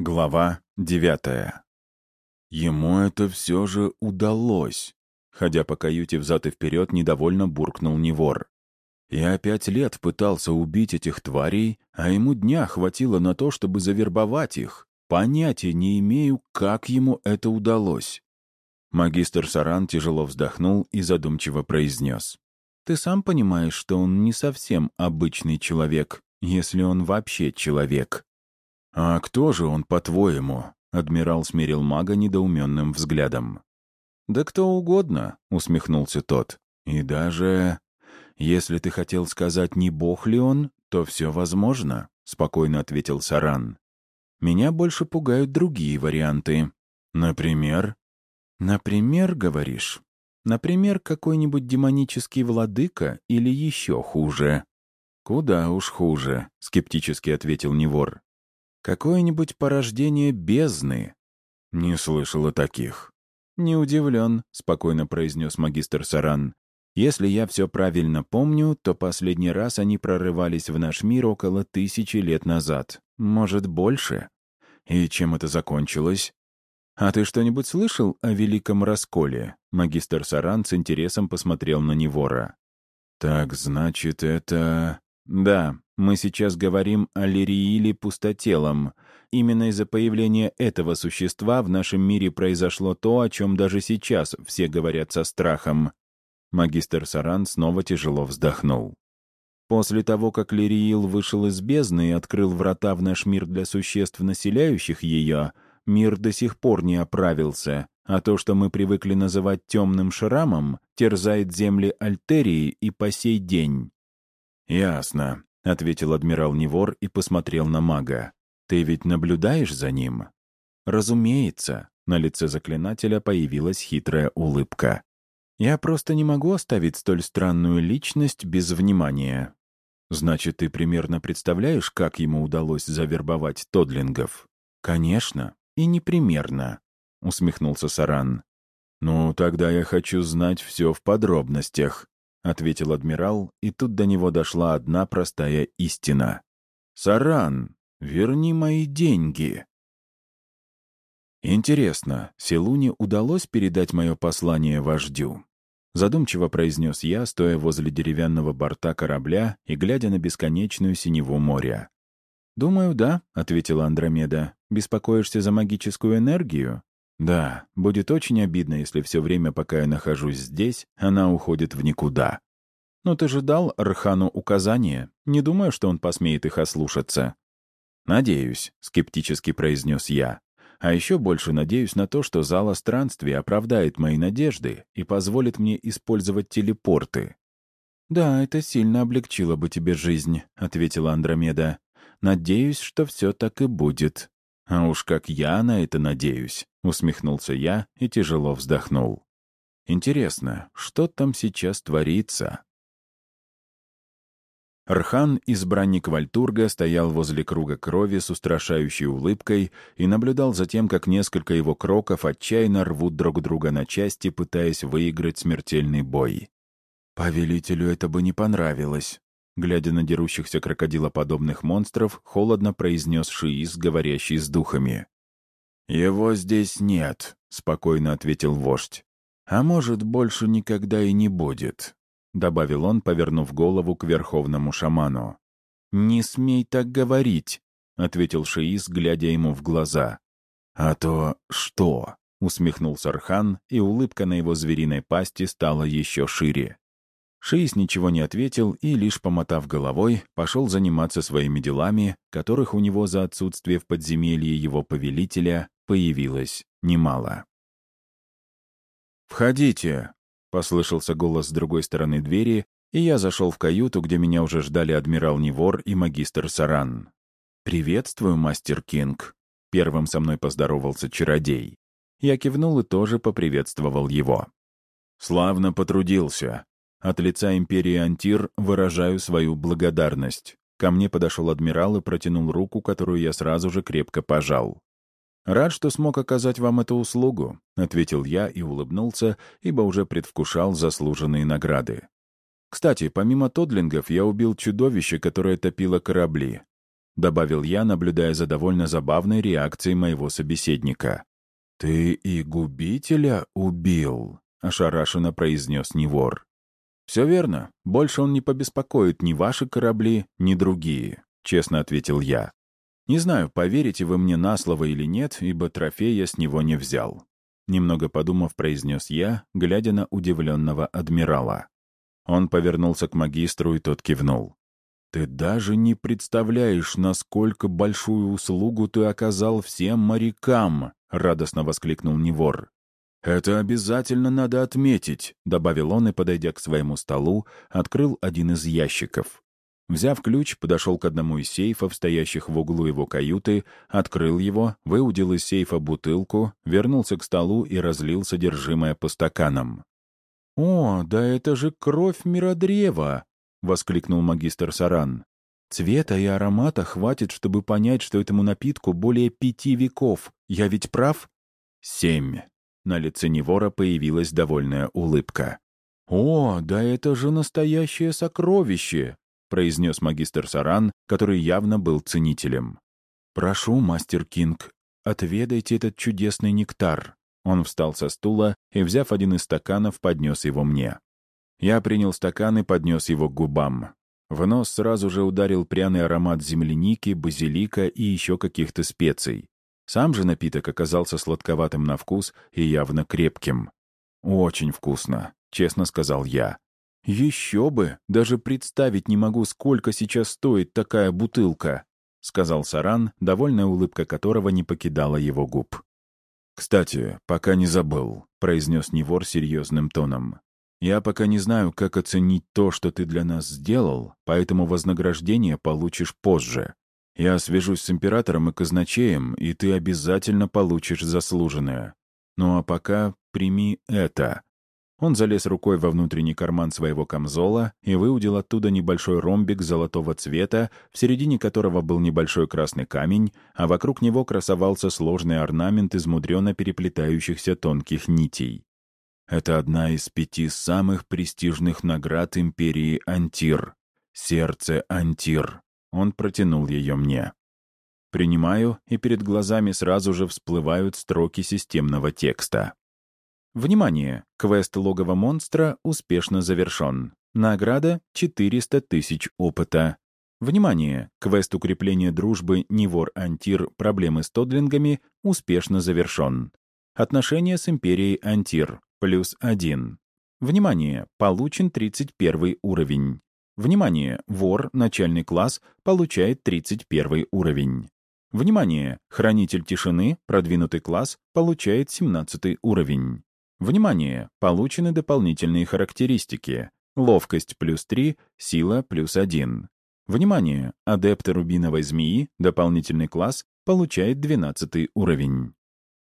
Глава девятая. Ему это все же удалось. Ходя по каюте взад и вперед, недовольно буркнул Невор. Я пять лет пытался убить этих тварей, а ему дня хватило на то, чтобы завербовать их. Понятия не имею, как ему это удалось. Магистр Саран тяжело вздохнул и задумчиво произнес. «Ты сам понимаешь, что он не совсем обычный человек, если он вообще человек. «А кто же он, по-твоему?» — адмирал смерил мага недоуменным взглядом. «Да кто угодно», — усмехнулся тот. «И даже... Если ты хотел сказать, не бог ли он, то все возможно», — спокойно ответил Саран. «Меня больше пугают другие варианты. Например?» «Например, говоришь? Например, какой-нибудь демонический владыка или еще хуже?» «Куда уж хуже», — скептически ответил Невор. Какое-нибудь порождение бездны. Не слышал о таких. Не удивлен, спокойно произнес магистр Саран. Если я все правильно помню, то последний раз они прорывались в наш мир около тысячи лет назад. Может, больше? И чем это закончилось? «А ты что-нибудь слышал о Великом Расколе?» Магистр Саран с интересом посмотрел на Невора. «Так, значит, это...» «Да, мы сейчас говорим о Лирииле пустотелом. Именно из-за появления этого существа в нашем мире произошло то, о чем даже сейчас все говорят со страхом». Магистр Саран снова тяжело вздохнул. После того, как Лириил вышел из бездны и открыл врата в наш мир для существ, населяющих ее, мир до сих пор не оправился, а то, что мы привыкли называть темным шрамом, терзает земли Альтерии и по сей день. «Ясно», — ответил адмирал Невор и посмотрел на мага. «Ты ведь наблюдаешь за ним?» «Разумеется», — на лице заклинателя появилась хитрая улыбка. «Я просто не могу оставить столь странную личность без внимания». «Значит, ты примерно представляешь, как ему удалось завербовать Тодлингов?» «Конечно, и не примерно», — усмехнулся Саран. «Ну, тогда я хочу знать все в подробностях», — ответил адмирал, и тут до него дошла одна простая истина. «Саран, верни мои деньги!» «Интересно, Селуне удалось передать мое послание вождю?» Задумчиво произнес я, стоя возле деревянного борта корабля и глядя на бесконечную синеву моря. «Думаю, да», — ответила Андромеда. «Беспокоишься за магическую энергию?» Да, будет очень обидно, если все время, пока я нахожусь здесь, она уходит в никуда. Но ты же дал Рхану указания. Не думаю, что он посмеет их ослушаться. «Надеюсь», — скептически произнес я. «А еще больше надеюсь на то, что зала странствий оправдает мои надежды и позволит мне использовать телепорты». «Да, это сильно облегчило бы тебе жизнь», — ответила Андромеда. «Надеюсь, что все так и будет». «А уж как я на это надеюсь», — усмехнулся я и тяжело вздохнул. «Интересно, что там сейчас творится?» Рхан, избранник Вальтурга, стоял возле круга крови с устрашающей улыбкой и наблюдал за тем, как несколько его кроков отчаянно рвут друг друга на части, пытаясь выиграть смертельный бой. «Повелителю это бы не понравилось», глядя на дерущихся крокодилоподобных монстров, холодно произнес Шиис, говорящий с духами. «Его здесь нет», — спокойно ответил вождь. «А может, больше никогда и не будет», — добавил он, повернув голову к верховному шаману. «Не смей так говорить», — ответил Шиис, глядя ему в глаза. «А то что?» — усмехнулся Архан, и улыбка на его звериной пасти стала еще шире. Шиис ничего не ответил и, лишь помотав головой, пошел заниматься своими делами, которых у него за отсутствие в подземелье его повелителя появилось немало. «Входите!» — послышался голос с другой стороны двери, и я зашел в каюту, где меня уже ждали адмирал Невор и магистр Саран. «Приветствую, мастер Кинг!» — первым со мной поздоровался чародей. Я кивнул и тоже поприветствовал его. «Славно потрудился», от лица империи Антир выражаю свою благодарность. Ко мне подошел адмирал и протянул руку, которую я сразу же крепко пожал. «Рад, что смог оказать вам эту услугу», — ответил я и улыбнулся, ибо уже предвкушал заслуженные награды. «Кстати, помимо тодлингов, я убил чудовище, которое топило корабли». добавил я, наблюдая за довольно забавной реакцией моего собеседника. «Ты и губителя убил», — ошарашенно произнес Невор. «Все верно. Больше он не побеспокоит ни ваши корабли, ни другие», — честно ответил я. «Не знаю, поверите вы мне на слово или нет, ибо трофей я с него не взял». Немного подумав, произнес я, глядя на удивленного адмирала. Он повернулся к магистру, и тот кивнул. «Ты даже не представляешь, насколько большую услугу ты оказал всем морякам!» — радостно воскликнул Невор. «Это обязательно надо отметить», — добавил он и, подойдя к своему столу, открыл один из ящиков. Взяв ключ, подошел к одному из сейфов, стоящих в углу его каюты, открыл его, выудил из сейфа бутылку, вернулся к столу и разлил содержимое по стаканам. «О, да это же кровь миродрева!» — воскликнул магистр Саран. «Цвета и аромата хватит, чтобы понять, что этому напитку более пяти веков. Я ведь прав?» «Семь». На лице Невора появилась довольная улыбка. «О, да это же настоящее сокровище!» — произнес магистр Саран, который явно был ценителем. «Прошу, мастер Кинг, отведайте этот чудесный нектар. Он встал со стула и, взяв один из стаканов, поднес его мне. Я принял стакан и поднес его к губам. В нос сразу же ударил пряный аромат земляники, базилика и еще каких-то специй. Сам же напиток оказался сладковатым на вкус и явно крепким. «Очень вкусно», — честно сказал я. «Еще бы! Даже представить не могу, сколько сейчас стоит такая бутылка», — сказал Саран, довольная улыбка которого не покидала его губ. «Кстати, пока не забыл», — произнес Невор серьезным тоном. «Я пока не знаю, как оценить то, что ты для нас сделал, поэтому вознаграждение получишь позже. Я свяжусь с императором и казначеем, и ты обязательно получишь заслуженное. Ну а пока прими это». Он залез рукой во внутренний карман своего камзола и выудил оттуда небольшой ромбик золотого цвета, в середине которого был небольшой красный камень, а вокруг него красовался сложный орнамент из мудрено переплетающихся тонких нитей. Это одна из пяти самых престижных наград империи Антир. Сердце Антир. Он протянул ее мне. Принимаю, и перед глазами сразу же всплывают строки системного текста. Внимание! Квест логово монстра успешно завершен. Награда — 400 тысяч опыта. Внимание! Квест укрепления дружбы Нивор-Антир проблемы с тодлингами успешно завершен. Отношения с Империей Антир — плюс один. Внимание! Получен 31 уровень. Внимание! Вор, начальный класс, получает 31 уровень. Внимание! Хранитель тишины, продвинутый класс, получает 17 уровень. Внимание! Получены дополнительные характеристики. Ловкость плюс 3, сила плюс 1. Внимание! Адепт рубиновой змеи, дополнительный класс, получает 12 уровень.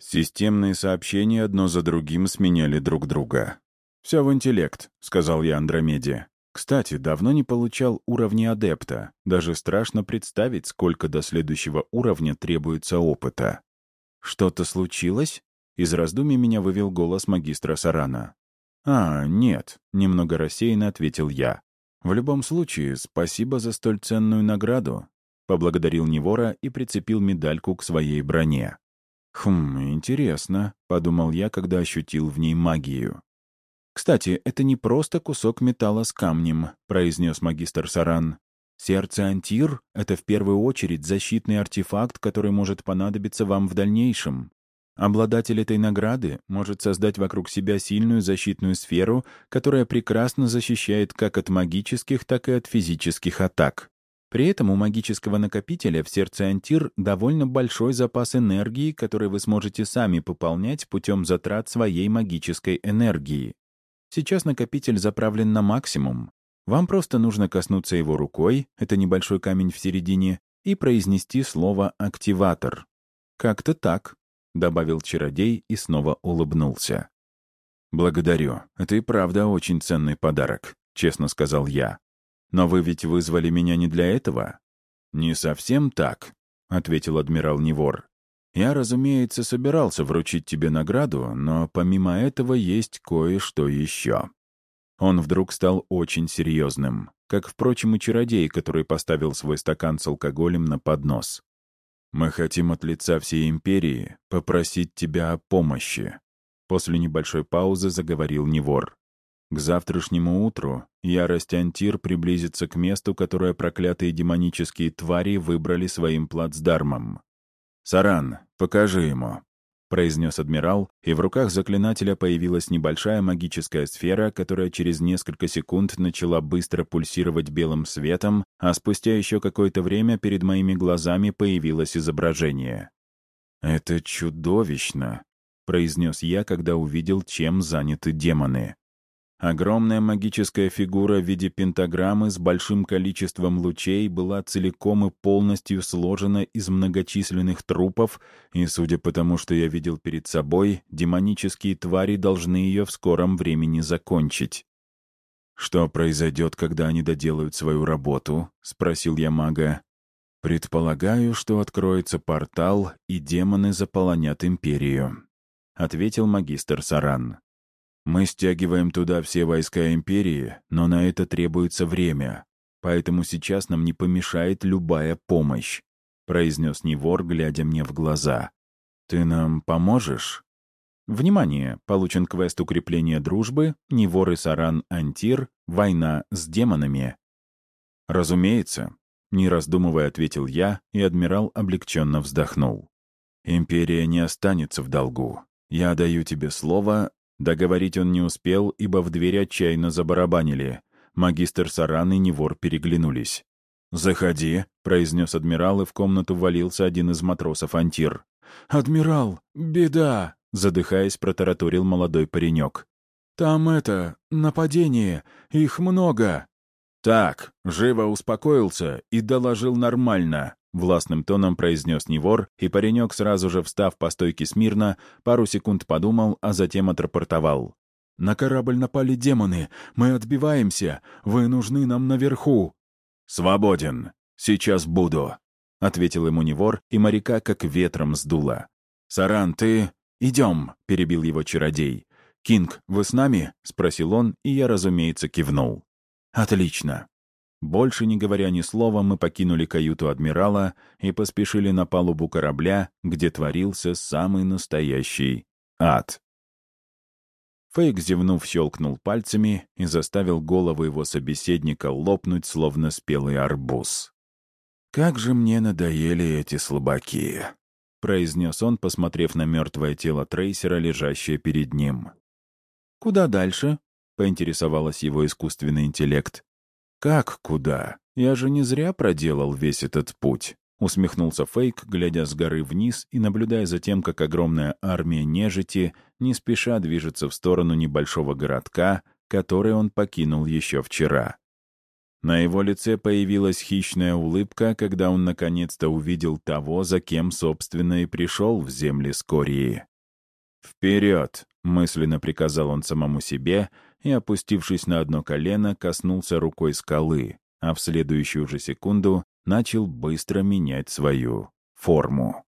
Системные сообщения одно за другим сменяли друг друга. «Все в интеллект», — сказал я Андромеде. «Кстати, давно не получал уровни адепта. Даже страшно представить, сколько до следующего уровня требуется опыта». «Что-то случилось?» Из раздумий меня вывел голос магистра Сарана. «А, нет», — немного рассеянно ответил я. «В любом случае, спасибо за столь ценную награду», — поблагодарил Невора и прицепил медальку к своей броне. «Хм, интересно», — подумал я, когда ощутил в ней магию. «Кстати, это не просто кусок металла с камнем», — произнес магистр Саран. «Сердце Антир — это в первую очередь защитный артефакт, который может понадобиться вам в дальнейшем. Обладатель этой награды может создать вокруг себя сильную защитную сферу, которая прекрасно защищает как от магических, так и от физических атак. При этом у магического накопителя в сердце Антир довольно большой запас энергии, который вы сможете сами пополнять путем затрат своей магической энергии. Сейчас накопитель заправлен на максимум. Вам просто нужно коснуться его рукой, это небольшой камень в середине, и произнести слово «активатор». Как-то так. — добавил чародей и снова улыбнулся. «Благодарю. Это и правда очень ценный подарок», — честно сказал я. «Но вы ведь вызвали меня не для этого?» «Не совсем так», — ответил адмирал Невор. «Я, разумеется, собирался вручить тебе награду, но помимо этого есть кое-что еще». Он вдруг стал очень серьезным. как, впрочем, и чародей, который поставил свой стакан с алкоголем на поднос. «Мы хотим от лица всей империи попросить тебя о помощи», после небольшой паузы заговорил Невор. «К завтрашнему утру ярость Антир приблизится к месту, которое проклятые демонические твари выбрали своим плацдармом. Саран, покажи ему». — произнес адмирал, и в руках заклинателя появилась небольшая магическая сфера, которая через несколько секунд начала быстро пульсировать белым светом, а спустя еще какое-то время перед моими глазами появилось изображение. «Это чудовищно», — произнес я, когда увидел, чем заняты демоны. Огромная магическая фигура в виде пентаграммы с большим количеством лучей была целиком и полностью сложена из многочисленных трупов, и, судя по тому, что я видел перед собой, демонические твари должны ее в скором времени закончить. «Что произойдет, когда они доделают свою работу?» — спросил я мага. «Предполагаю, что откроется портал, и демоны заполонят империю», — ответил магистр Саран. Мы стягиваем туда все войска Империи, но на это требуется время, поэтому сейчас нам не помешает любая помощь», — произнес Невор, глядя мне в глаза. «Ты нам поможешь?» Внимание! Получен квест укрепления дружбы, Невор и Саран Антир, война с демонами. «Разумеется», — не раздумывая ответил я, и адмирал облегченно вздохнул. «Империя не останется в долгу. Я даю тебе слово, Договорить он не успел, ибо в дверь отчаянно забарабанили. Магистр Саран и Невор переглянулись. «Заходи», — произнес адмирал, и в комнату ввалился один из матросов Антир. «Адмирал, беда!» — задыхаясь, протараторил молодой паренек. «Там это, нападение, их много!» «Так, живо успокоился и доложил нормально», Властным тоном произнес Невор, и паренек, сразу же встав по стойке смирно, пару секунд подумал, а затем отрапортовал. «На корабль напали демоны. Мы отбиваемся. Вы нужны нам наверху». «Свободен. Сейчас буду», — ответил ему Невор, и моряка как ветром сдуло. «Саран, ты...» «Идем», — перебил его чародей. «Кинг, вы с нами?» — спросил он, и я, разумеется, кивнул. «Отлично. Больше не говоря ни слова, мы покинули каюту адмирала и поспешили на палубу корабля, где творился самый настоящий ад. Фейк, зевнув, щелкнул пальцами и заставил голову его собеседника лопнуть, словно спелый арбуз. «Как же мне надоели эти слабаки!» — произнес он, посмотрев на мертвое тело трейсера, лежащее перед ним. «Куда дальше?» — поинтересовалась его искусственный интеллект. «Как куда? Я же не зря проделал весь этот путь», — усмехнулся Фейк, глядя с горы вниз и наблюдая за тем, как огромная армия нежити не спеша движется в сторону небольшого городка, который он покинул еще вчера. На его лице появилась хищная улыбка, когда он наконец-то увидел того, за кем, собственно, и пришел в земли Скории. «Вперед!» — мысленно приказал он самому себе и, опустившись на одно колено, коснулся рукой скалы, а в следующую же секунду начал быстро менять свою форму.